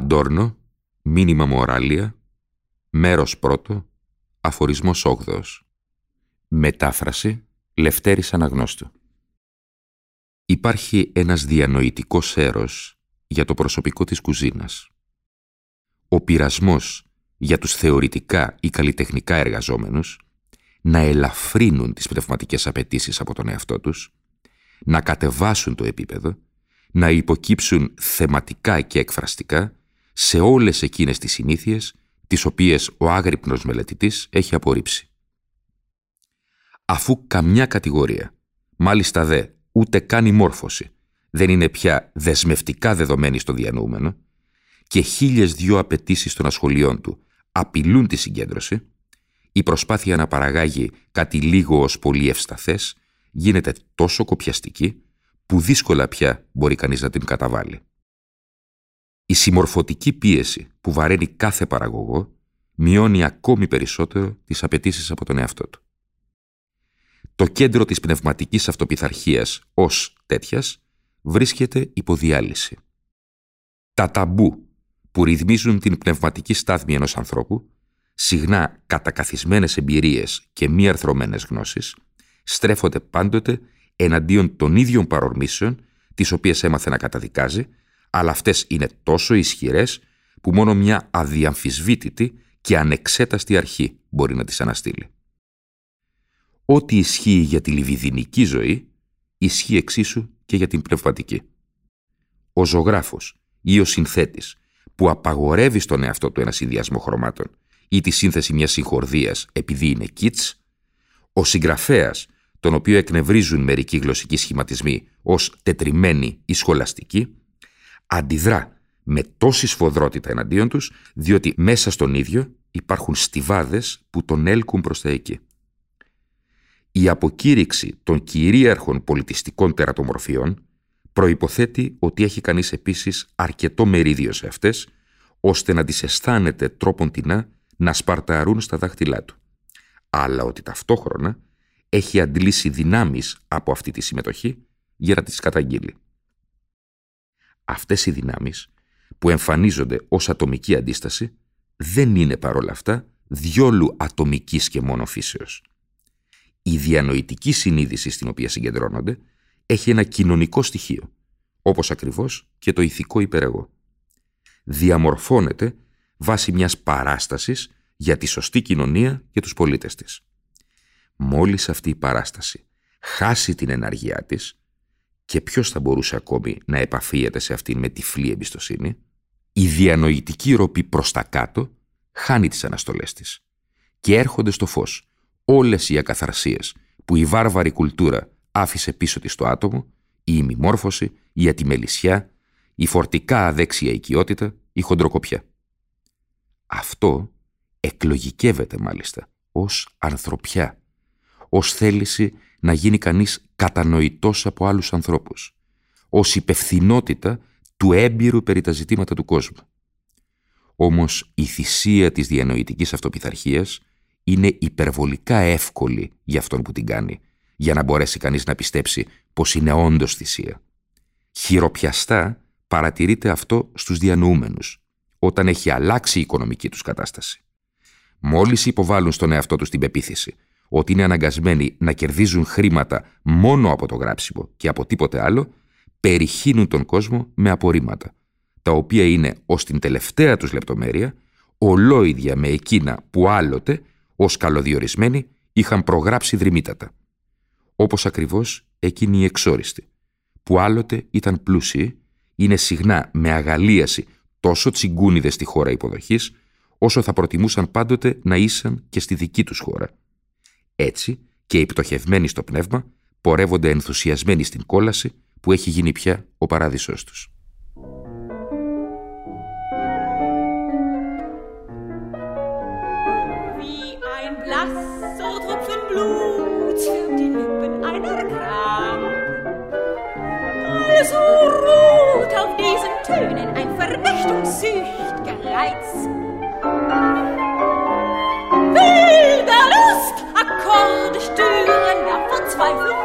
Αντόρνο, μήνυμα μοράλια, μέρος πρώτο, αφορισμός όγδοος. Μετάφραση Λευτέρης Αναγνώστου. Υπάρχει ένας διανοητικός έρος για το προσωπικό της κουζίνας. Ο πειρασμός για τους θεωρητικά ή καλλιτεχνικά εργαζόμενους να ελαφρύνουν τις πνευματικές απαιτήσεις από τον εαυτό τους, να κατεβάσουν το επίπεδο, να υποκύψουν θεματικά και εκφραστικά σε όλες εκείνες τις συνήθειες τις οποίες ο άγρυπνος μελετητής έχει απορρίψει. Αφού καμιά κατηγορία, μάλιστα δε ούτε καν η μόρφωση, δεν είναι πια δεσμευτικά δεδομένη στο διανοούμενο και χίλιες δυο απαιτήσεις των ασχολιών του απειλούν τη συγκέντρωση, η προσπάθεια να παραγάγει κάτι λίγο ως πολύ ευσταθές γίνεται τόσο κοπιαστική που δύσκολα πια μπορεί κανείς να την καταβάλει. Η συμμορφωτική πίεση που βαραίνει κάθε παραγωγό μειώνει ακόμη περισσότερο τις απαιτήσεις από τον εαυτό του. Το κέντρο της πνευματικής αυτοπιθαρχίας ως τέτοιας βρίσκεται υπό διάλυση. Τα ταμπού που ρυθμίζουν την πνευματική στάθμη ενός ανθρώπου, συχνά κατακαθισμένες εμπειρίες και μη αρθρωμένες γνώσεις, στρέφονται πάντοτε εναντίον των ίδιων παρορμήσεων τις οποίες έμαθε να καταδικάζει αλλά αυτές είναι τόσο ισχυρές που μόνο μια αδιαμφισβήτητη και ανεξέταστη αρχή μπορεί να τις αναστείλει. Ό,τι ισχύει για τη λιβιδινική ζωή, ισχύει εξίσου και για την πνευματική. Ο ζωγράφος ή ο συνθέτης που απαγορεύει στον εαυτό του ένα συνδυασμό χρωμάτων ή τη σύνθεση μιας συγχορδίας επειδή είναι κίτς, ο συγγραφέας τον οποίο εκνευρίζουν μερικοί γλωσσικοί σχηματισμοί ως τετριμένοι ή σχολαστικοί, αντιδρά με τόση σφοδρότητα εναντίον τους, διότι μέσα στον ίδιο υπάρχουν στιβάδες που τον έλκουν προς τα εκεί. Η αποκήρυξη των κυρίαρχων πολιτιστικών τερατομορφιών προϋποθέτει ότι έχει κανείς επίσης αρκετό μερίδιο σε αυτές, ώστε να τις αισθάνεται τρόπον τεινά να σπαρταρούν στα δάχτυλά του. Αλλά ότι ταυτόχρονα έχει αντλήσει δυνάμεις από αυτή τη συμμετοχή για να τις καταγγείλει. Αυτές οι δυνάμεις που εμφανίζονται ως ατομική αντίσταση δεν είναι παρόλα αυτά διόλου ατομικής και μόνο φύσεως. Η διανοητική συνείδηση στην οποία συγκεντρώνονται έχει ένα κοινωνικό στοιχείο, όπως ακριβώς και το ηθικό υπερεγώ. Διαμορφώνεται βάσει μιας παράστασης για τη σωστή κοινωνία και τους πολίτες της. Μόλις αυτή η παράσταση χάσει την εναργία της, και ποιος θα μπορούσε ακόμη να επαφίεται σε αυτήν με τυφλή εμπιστοσύνη, η διανοητική ροπή προς τα κάτω χάνει τις αναστολές της και έρχονται στο φως όλες οι ακαθαρσίες που η βάρβαρη κουλτούρα άφησε πίσω της το άτομο, η ημιμόρφωση, η ατιμελισιά, η φορτικά αδέξια οικειότητα, η χοντροκοπιά. Αυτό εκλογικεύεται μάλιστα ως ανθρωπιά, ως θέληση να γίνει κανείς κατανοητός από άλλους ανθρώπους, ως υπευθυνότητα του έμπειρου περί τα ζητήματα του κόσμου. Όμως η θυσία της διανοητικής αυτοπιθαρχίας είναι υπερβολικά εύκολη για αυτόν που την κάνει, για να μπορέσει κανείς να πιστέψει πως είναι όντως θυσία. Χειροπιαστά παρατηρείται αυτό στους διανοούμενους, όταν έχει αλλάξει η οικονομική τους κατάσταση. Μόλις υποβάλλουν στον εαυτό τους την πεποίθηση ότι είναι αναγκασμένοι να κερδίζουν χρήματα μόνο από το γράψιμο και από τίποτε άλλο, περιχύνουν τον κόσμο με απορρίμματα. τα οποία είναι ως την τελευταία τους λεπτομέρεια ολόιδια με εκείνα που άλλοτε, ως καλοδιορισμένοι, είχαν προγράψει δρυμύτατα. Όπως ακριβώς εκείνοι οι εξόριστοι, που άλλοτε ήταν πλούσιοι, είναι συχνά με αγαλίαση τόσο τσιγκούνιδες στη χώρα υποδοχής, όσο θα προτιμούσαν πάντοτε να ήσαν και στη δική τους χώρα. Έτσι και οι πτωχευμένοι στο πνεύμα πορεύονται ενθουσιασμένοι στην κόλαση που έχει γίνει πια ο παράδεισός τους. so rot auf diesen Tönen ein vernichtungssüchtiger Zweifel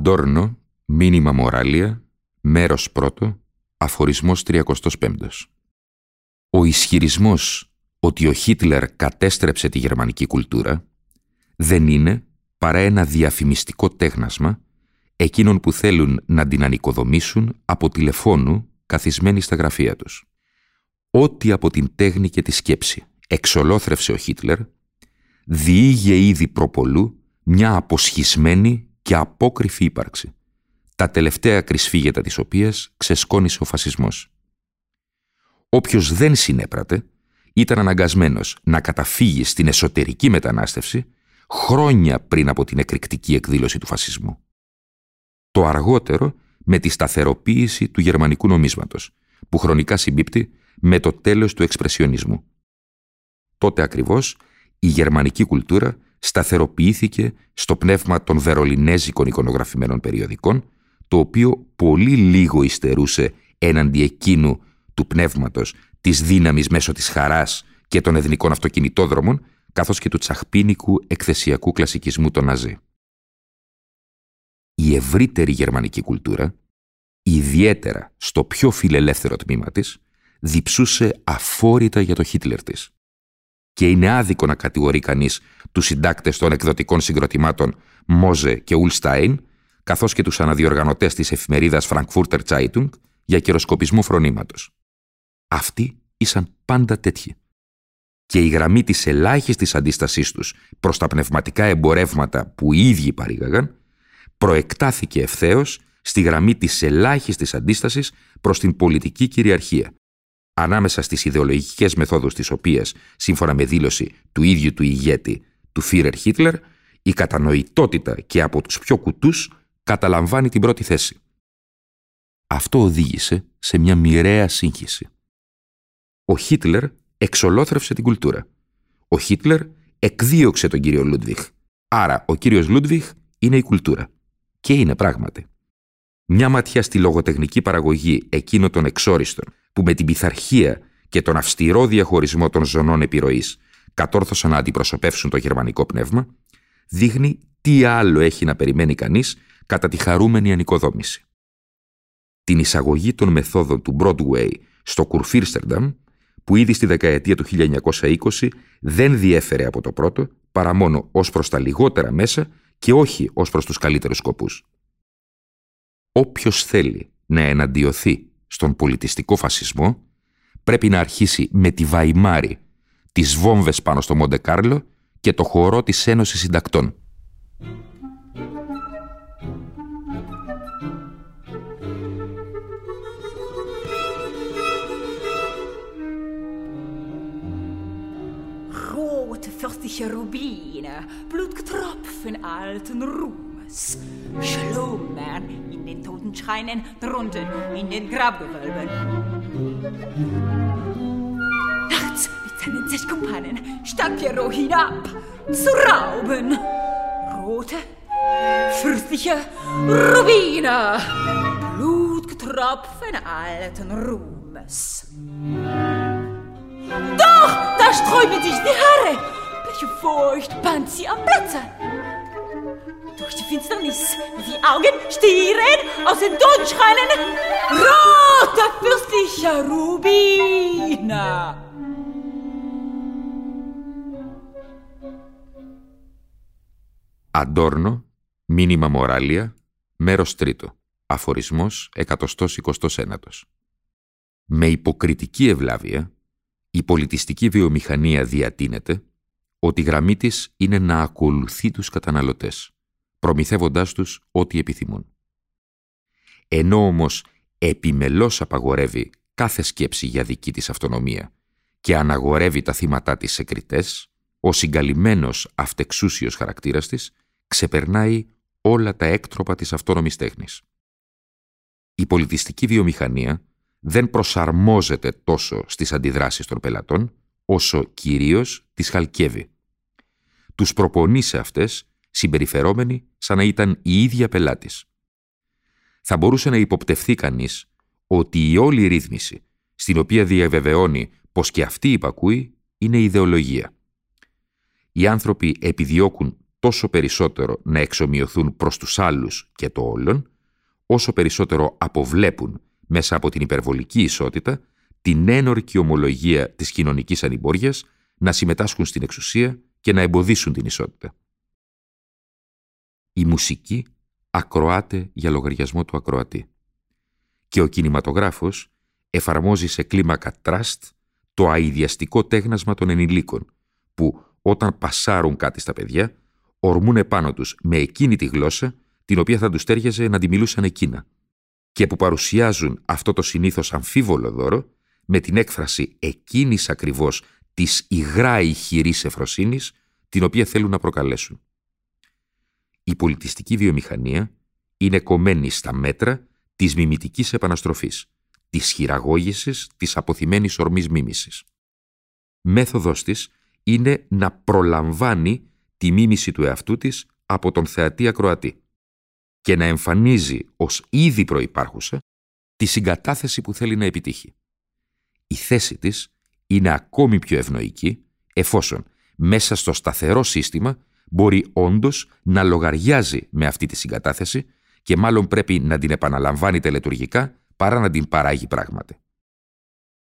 Αντόρνο, μήνυμα μοράλια, μέρος πρώτο, αφορισμός 35. Ο ισχυρισμός ότι ο Χίτλερ κατέστρεψε τη γερμανική κουλτούρα δεν είναι παρά ένα διαφημιστικό τέχνασμα εκείνων που θέλουν να την ανοικοδομήσουν από τηλεφώνου καθισμένοι στα γραφεία τους. Ό,τι από την τέχνη και τη σκέψη εξολόθρευσε ο Χίτλερ, διήγε ήδη προπολού μια αποσχισμένη και απόκριφη ύπαρξη, τα τελευταία κρυσφύγετα της οποίας ξεσκόνησε ο φασισμός. Όποιος δεν συνέπρατε, ήταν αναγκασμένος να καταφύγει στην εσωτερική μετανάστευση χρόνια πριν από την εκρηκτική εκδήλωση του φασισμού. Το αργότερο με τη σταθεροποίηση του γερμανικού νομίσματος, που χρονικά συμπίπτει με το τέλος του εξπρεσιονισμού. Τότε ακριβώς η γερμανική κουλτούρα σταθεροποιήθηκε στο πνεύμα των βερολινέζικων εικονογραφημένων περιοδικών, το οποίο πολύ λίγο υστερούσε έναντι εκείνου του πνεύματος της δύναμης μέσω της χαράς και των εθνικών αυτοκινητόδρομων, καθώς και του τσαχπίνικου εκθεσιακού κλασικισμού των Ναζί. Η ευρύτερη γερμανική κουλτούρα, ιδιαίτερα στο πιο φιλελεύθερο τμήμα της, διψούσε αφόρητα για το Χίτλερ της. Και είναι άδικο να κατηγορεί κανείς τους συντάκτες των εκδοτικών συγκροτημάτων Μόζε και Ουλστάιν, καθώς και τους αναδιοργανωτές της εφημερίδας Frankfurter Zeitung για καιροσκοπισμό φρονήματος. Αυτοί ήσαν πάντα τέτοιοι. Και η γραμμή της ελάχιστης αντίστασής τους προς τα πνευματικά εμπορεύματα που οι ίδιοι παρήγαγαν, προεκτάθηκε ευθέως στη γραμμή της ελάχιστης αντίστασης προς την πολιτική κυριαρχία, ανάμεσα στις ιδεολογικές μεθόδους τις οποίες, σύμφωνα με δήλωση του ίδιου του ηγέτη, του Φίρερ Χίτλερ, η κατανοητότητα και από τους πιο κουτούς καταλαμβάνει την πρώτη θέση. Αυτό οδήγησε σε μια μοιραία σύγχυση. Ο Χίτλερ εξολόθρευσε την κουλτούρα. Ο Χίτλερ εκδίωξε τον κύριο Λούντβιχ. Άρα ο κύριος Λούντβιχ είναι η κουλτούρα. Και είναι πράγματι. Μια ματιά στη λογοτεχνική παραγωγή εκείνων των εξόριστων που με την πειθαρχία και τον αυστηρό διαχωρισμό των ζωνών επιρροής κατόρθωσαν να αντιπροσωπεύσουν το γερμανικό πνεύμα, δείχνει τι άλλο έχει να περιμένει κανείς κατά τη χαρούμενη ανοικοδόμηση. Την εισαγωγή των μεθόδων του Broadway στο Κουρφίρστερνταμ, που ήδη στη δεκαετία του 1920 δεν διέφερε από το πρώτο, παρά μόνο ως προς τα λιγότερα μέσα και όχι ως προς τους καλύτερους σκοπούς. Όποιος θέλει να εναντιωθεί στον πολιτιστικό φασισμό, πρέπει να αρχίσει με τη Βαϊμάρη, τις βόμβες πάνω στο Μοντεκάρλο και το χορό της Ένωσης Συντακτών. Rote fürstliche Rubine, blutgetropfen alten Ruhmes. Ruhmes. Schlummern in den toten Schreinen, drunten in den Grabgewölben. Nachts mit seinen sechs Kumpanen steigt Pierrot hinab zu rauben. Rote, fürstliche Rubine, Blutgetropfen alten Ruhmes. Doch, da sträuben sich die Haare, welche Furcht band sie am Platze. Durch die Finsternis, die Augen stieren aus den Totenschreinen, roter fürstlicher Rubine. Αντόρνο, μήνυμα μοράλια, μέρος τρίτο, αφορισμός 129. Με υποκριτική ευλάβεια, η πολιτιστική βιομηχανία διατείνεται ότι η γραμμή της είναι να ακολουθεί τους καταναλωτές, προμηθεύοντάς τους ό,τι επιθυμούν. Ενώ όμως επιμελώς απαγορεύει κάθε σκέψη για δική της αυτονομία και αναγορεύει τα θύματά της σε κριτές, ο συγκαλυμμένος αυτεξούσιος χαρακτήρας της ξεπερνάει όλα τα έκτροπα της αυτόνομης τέχνης. Η πολιτιστική βιομηχανία δεν προσαρμόζεται τόσο στις αντιδράσεις των πελατών, όσο κυρίως τις χαλκεύει. Τους προπονεί σε αυτές, συμπεριφερόμενοι σαν να ήταν η ίδια πελάτης. Θα μπορούσε να υποπτευθεί κανείς ότι η όλη ρύθμιση, στην οποία διαβεβαιώνει πως και αυτή υπακούει, είναι ιδεολογία. Οι άνθρωποι επιδιώκουν τόσο περισσότερο να εξομοιωθούν προς τους άλλους και το όλον, όσο περισσότερο αποβλέπουν μέσα από την υπερβολική ισότητα την ένορκη ομολογία της κοινωνικής ανημπόριας να συμμετάσχουν στην εξουσία και να εμποδίσουν την ισότητα. Η μουσική ακροάται για λογαριασμό του ακροατή. Και ο κινηματογράφος εφαρμόζει σε κλίμακα τραστ το αειδιαστικό τέγνασμα των ενηλίκων, που όταν πασάρουν κάτι στα παιδιά, ορμούν επάνω τους με εκείνη τη γλώσσα την οποία θα τους τέριαζε να τη μιλούσαν εκείνα και που παρουσιάζουν αυτό το συνήθως αμφίβολο δώρο με την έκφραση εκείνης ακριβώς της υγρά ηχηρής εφροσύνης την οποία θέλουν να προκαλέσουν. Η πολιτιστική βιομηχανία είναι κομμένη στα μέτρα της μιμητικής επαναστροφής, της χειραγώγησης της αποθυμένης ορμής μίμησης. Μέθοδος της είναι να προλαμβάνει τη μίμηση του εαυτού της από τον θεατή ακροατή και να εμφανίζει ως ήδη προϋπάρχουσα τη συγκατάθεση που θέλει να επιτύχει. Η θέση της είναι ακόμη πιο ευνοϊκή εφόσον μέσα στο σταθερό σύστημα μπορεί όντως να λογαριάζει με αυτή τη συγκατάθεση και μάλλον πρέπει να την επαναλαμβάνει τελετουργικά παρά να την παράγει πράγματι.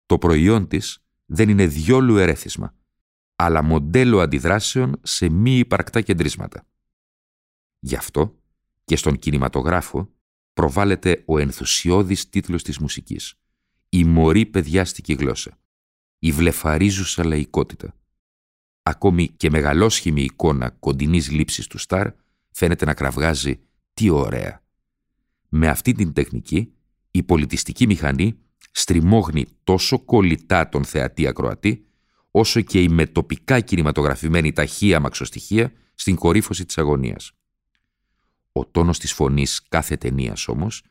Το προϊόν της δεν είναι διόλου ερέθισμα, αλλά μοντέλο αντιδράσεων σε μη υπαρκτά κεντρίσματα. Γι' αυτό και στον κινηματογράφο προβάλλεται ο ενθουσιώδης τίτλος της μουσικής «Η μωρή παιδιάστικη γλώσσα», «Η βλεφαρίζουσα λαϊκότητα». Ακόμη και μεγαλόσχημη εικόνα κοντινής λήψης του Σταρ φαίνεται να κραυγάζει «Τι ωραία». Με αυτή την τεχνική η πολιτιστική μηχανή στριμώχνει τόσο κολλητά τον θεατή ακροατή όσο και η μετοπικά κινηματογραφημένη ταχεία μαξοστοιχεία στην κορύφωση της αγωνίας. Ο τόνος της φωνής κάθε ταινίας όμως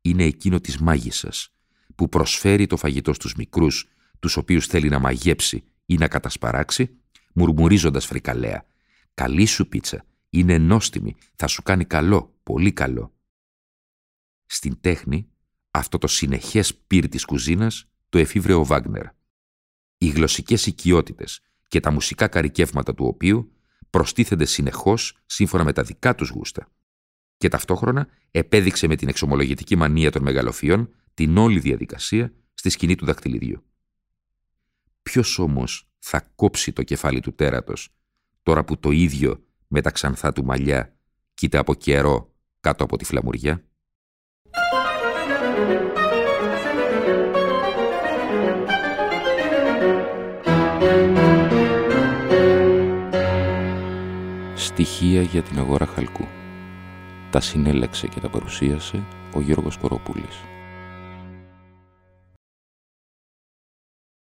είναι εκείνο της μάγισσας, που προσφέρει το φαγητό στους μικρούς, τους οποίους θέλει να μαγέψει ή να κατασπαράξει, μουρμουρίζοντας φρικαλέα. «Καλή σου πίτσα, είναι νόστιμη, θα σου κάνει καλό, πολύ καλό». Στην τέχνη, αυτό το συνεχές πύρ της κουζίνας το εφήβρε ο Βάγνερ. Οι γλωσσικές οικειότητες και τα μουσικά καρικεύματα του οποίου προστίθενται συνεχώς σύμφωνα με τα δικά τους γούστα και ταυτόχρονα επέδειξε με την εξομολογητική μανία των μεγαλοφιών την όλη διαδικασία στη σκηνή του δακτυλιδιού. Ποιος όμως θα κόψει το κεφάλι του τέρατος τώρα που το ίδιο με τα ξανθά του μαλλιά κοίτα από καιρό κάτω από τη φλαμουριά; Στοιχεία για την αγορά χαλκού. Τα συνέλεξε και τα παρουσίασε ο Γιώργος Κοροπούλης.